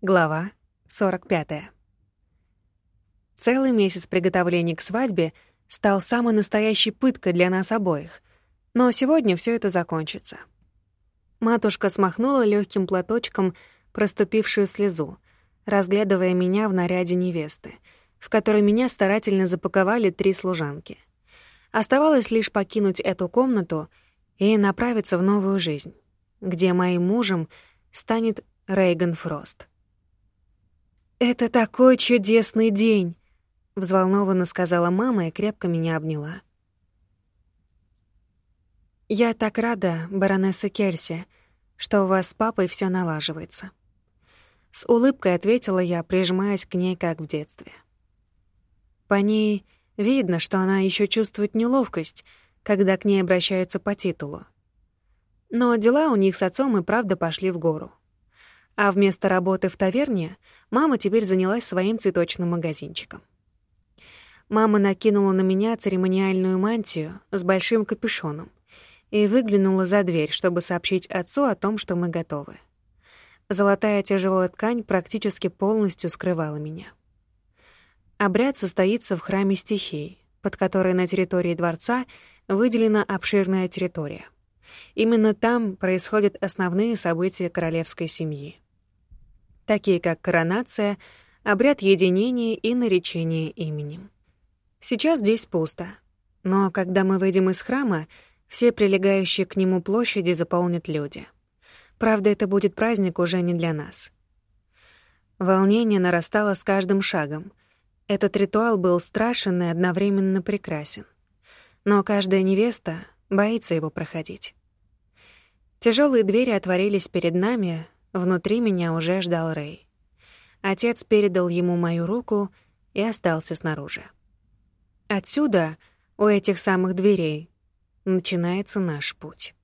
Глава 45. Целый месяц приготовлений к свадьбе стал самой настоящей пыткой для нас обоих, но сегодня все это закончится. Матушка смахнула легким платочком проступившую слезу, разглядывая меня в наряде невесты, в которой меня старательно запаковали три служанки. Оставалось лишь покинуть эту комнату и направиться в новую жизнь, где моим мужем станет Рейган Фрост. «Это такой чудесный день!» — взволнованно сказала мама и крепко меня обняла. «Я так рада, баронесса Кельси, что у вас с папой все налаживается». С улыбкой ответила я, прижимаясь к ней, как в детстве. По ней видно, что она еще чувствует неловкость, когда к ней обращаются по титулу. Но дела у них с отцом и правда пошли в гору. А вместо работы в таверне мама теперь занялась своим цветочным магазинчиком. Мама накинула на меня церемониальную мантию с большим капюшоном и выглянула за дверь, чтобы сообщить отцу о том, что мы готовы. Золотая тяжелая ткань практически полностью скрывала меня. Обряд состоится в храме стихий, под которой на территории дворца выделена обширная территория. Именно там происходят основные события королевской семьи такие как коронация, обряд единения и наречение именем. Сейчас здесь пусто, но когда мы выйдем из храма, все прилегающие к нему площади заполнят люди. Правда, это будет праздник уже не для нас. Волнение нарастало с каждым шагом. Этот ритуал был страшен и одновременно прекрасен. Но каждая невеста боится его проходить. Тяжелые двери отворились перед нами, Внутри меня уже ждал Рэй. Отец передал ему мою руку и остался снаружи. Отсюда, у этих самых дверей, начинается наш путь.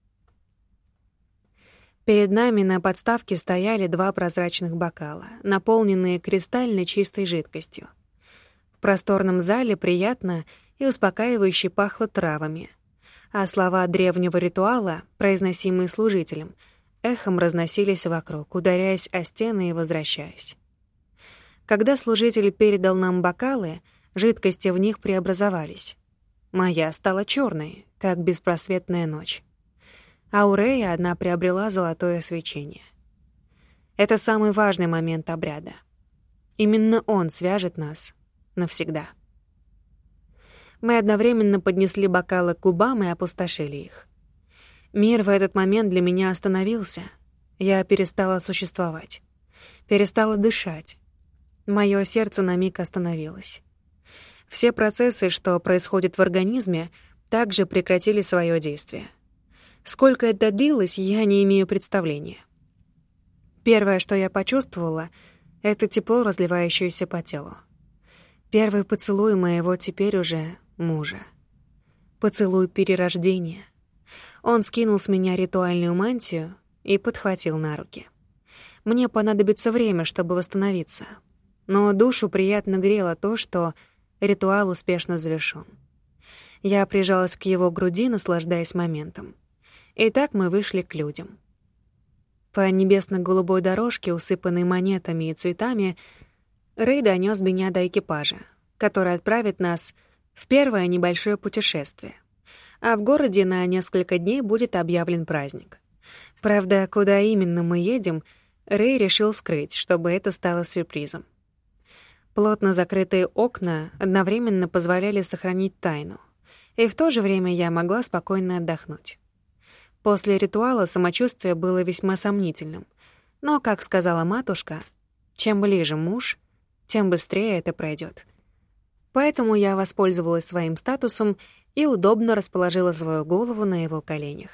Перед нами на подставке стояли два прозрачных бокала, наполненные кристально чистой жидкостью. В просторном зале приятно и успокаивающе пахло травами, а слова древнего ритуала, произносимые служителем — эхом разносились вокруг, ударяясь о стены и возвращаясь. Когда служитель передал нам бокалы, жидкости в них преобразовались. Моя стала черной, как беспросветная ночь. А у Рэя одна приобрела золотое свечение. Это самый важный момент обряда. Именно он свяжет нас навсегда. Мы одновременно поднесли бокалы к губам и опустошили их. Мир в этот момент для меня остановился. Я перестала существовать. Перестала дышать. Моё сердце на миг остановилось. Все процессы, что происходят в организме, также прекратили своё действие. Сколько это длилось, я не имею представления. Первое, что я почувствовала, — это тепло, разливающееся по телу. Первый поцелуй моего теперь уже мужа. Поцелуй перерождения — он скинул с меня ритуальную мантию и подхватил на руки. Мне понадобится время, чтобы восстановиться. Но душу приятно грело то, что ритуал успешно завершён. Я прижалась к его груди, наслаждаясь моментом. И так мы вышли к людям. По небесно-голубой дорожке, усыпанной монетами и цветами, Рэй донёс меня до экипажа, который отправит нас в первое небольшое путешествие а в городе на несколько дней будет объявлен праздник. Правда, куда именно мы едем, Рэй решил скрыть, чтобы это стало сюрпризом. Плотно закрытые окна одновременно позволяли сохранить тайну, и в то же время я могла спокойно отдохнуть. После ритуала самочувствие было весьма сомнительным, но, как сказала матушка, чем ближе муж, тем быстрее это пройдет. Поэтому я воспользовалась своим статусом и удобно расположила свою голову на его коленях.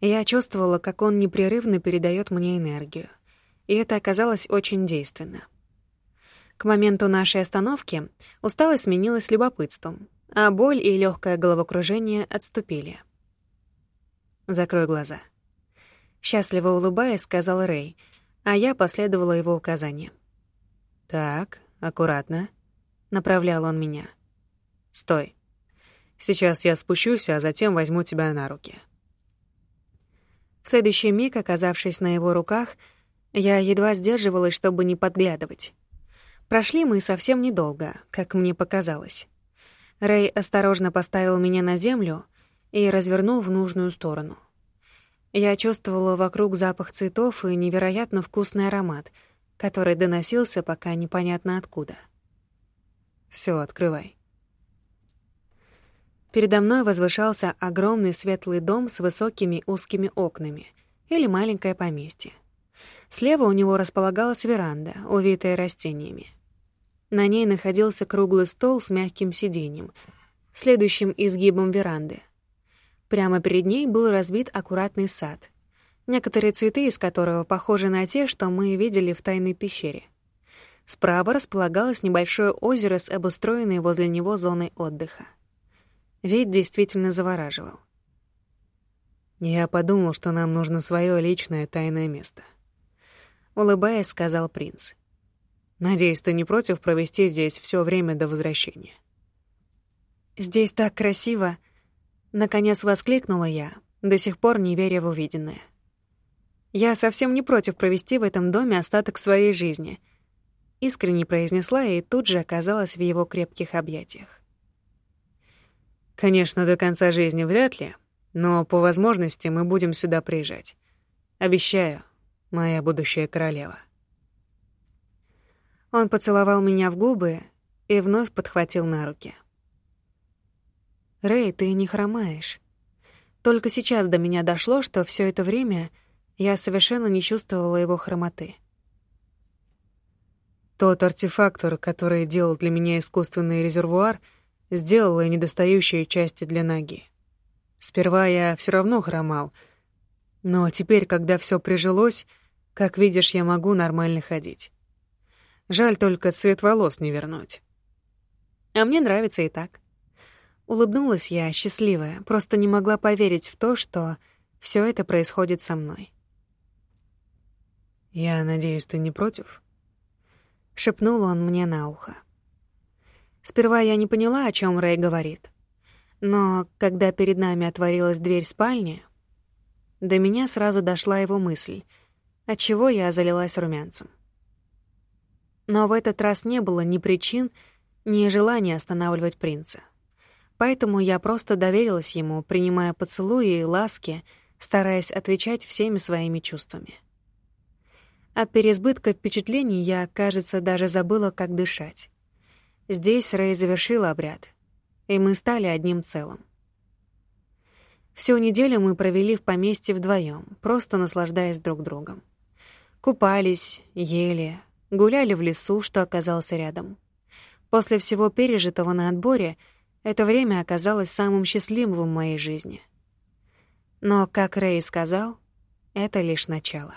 Я чувствовала, как он непрерывно передает мне энергию, и это оказалось очень действенно. К моменту нашей остановки усталость сменилась любопытством, а боль и легкое головокружение отступили. «Закрой глаза». Счастливо улыбаясь, сказал Рэй, а я последовала его указаниям. «Так, аккуратно», — направлял он меня. «Стой». Сейчас я спущусь, а затем возьму тебя на руки». В следующий миг, оказавшись на его руках, Я едва сдерживалась, чтобы не подглядывать. Прошли мы совсем недолго, как мне показалось. Рэй осторожно поставил меня на землю и развернул в нужную сторону. Я чувствовала вокруг запах цветов и невероятно вкусный аромат, который доносился пока непонятно откуда. Все, открывай». Передо мной возвышался огромный светлый дом с высокими узкими окнами или маленькое поместье. Слева у него располагалась веранда, увитая растениями. На ней находился круглый стол с мягким сиденьем, следующим изгибом веранды. Прямо перед ней был разбит аккуратный сад, некоторые цветы из которого похожи на те, что мы видели в тайной пещере. Справа располагалось небольшое озеро с обустроенной возле него зоной отдыха. Вид действительно завораживал. «Я подумал, что нам нужно свое личное тайное место», — улыбаясь, сказал принц. «Надеюсь, ты не против провести здесь все время до возвращения?» «Здесь так красиво!» — наконец воскликнула я, до сих пор не веря в увиденное. «Я совсем не против провести в этом доме остаток своей жизни», — искренне произнесла и тут же оказалась в его крепких объятиях. Конечно, до конца жизни вряд ли, но по возможности мы будем сюда приезжать. Обещаю, моя будущая королева. Он поцеловал меня в губы и вновь подхватил на руки. «Рэй, ты не хромаешь. Только сейчас до меня дошло, что все это время я совершенно не чувствовала его хромоты». Тот артефактор, который делал для меня искусственный резервуар — сделала недостающие части для ноги. Сперва я все равно хромал, но теперь, когда все прижилось, как видишь, я могу нормально ходить. Жаль только цвет волос не вернуть. А мне нравится и так. Улыбнулась я, счастливая, просто не могла поверить в то, что все это происходит со мной. «Я надеюсь, ты не против?» — шепнул он мне на ухо. Сперва я не поняла, о чем Рэй говорит. Но когда перед нами отворилась дверь спальни, до меня сразу дошла его мысль, отчего я залилась румянцем. Но в этот раз не было ни причин, ни желания останавливать принца. Поэтому я просто доверилась ему, принимая поцелуи и ласки, стараясь отвечать всеми своими чувствами. От переизбытка впечатлений я, кажется, даже забыла, как дышать. Здесь Рэй завершил обряд, и мы стали одним целым. Всю неделю мы провели в поместье вдвоем, просто наслаждаясь друг другом. Купались, ели, гуляли в лесу, что оказался рядом. После всего пережитого на отборе это время оказалось самым счастливым в моей жизни. Но, как Рэй сказал, это лишь начало.